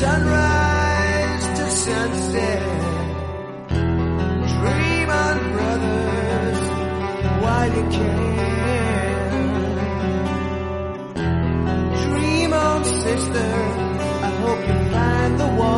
sunrise to sunset. Dream on, brothers, while you can. Dream on, sister. I hope you find the one.